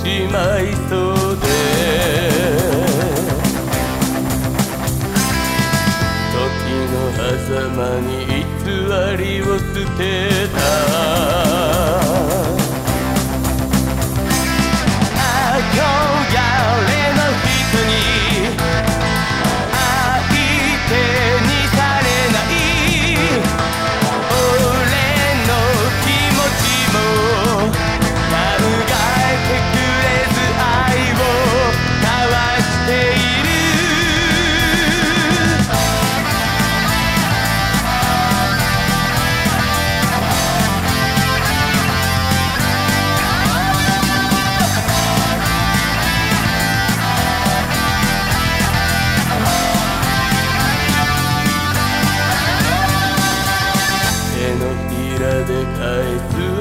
しまいそうで。時の狭間に偽りを捨てた。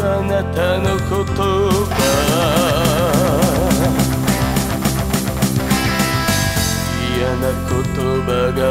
あなたの言葉嫌な言葉が